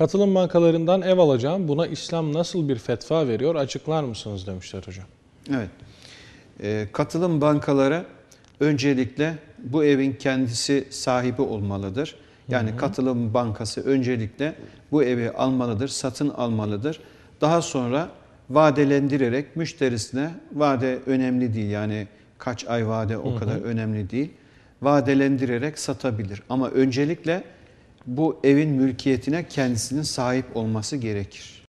Katılım bankalarından ev alacağım. Buna İslam nasıl bir fetva veriyor? Açıklar mısınız demişler hocam. Evet. Ee, katılım bankaları öncelikle bu evin kendisi sahibi olmalıdır. Yani katılım bankası öncelikle bu evi almalıdır, satın almalıdır. Daha sonra vadelendirerek müşterisine vade önemli değil. Yani kaç ay vade o kadar önemli değil. Vadelendirerek satabilir. Ama öncelikle bu evin mülkiyetine kendisinin sahip olması gerekir.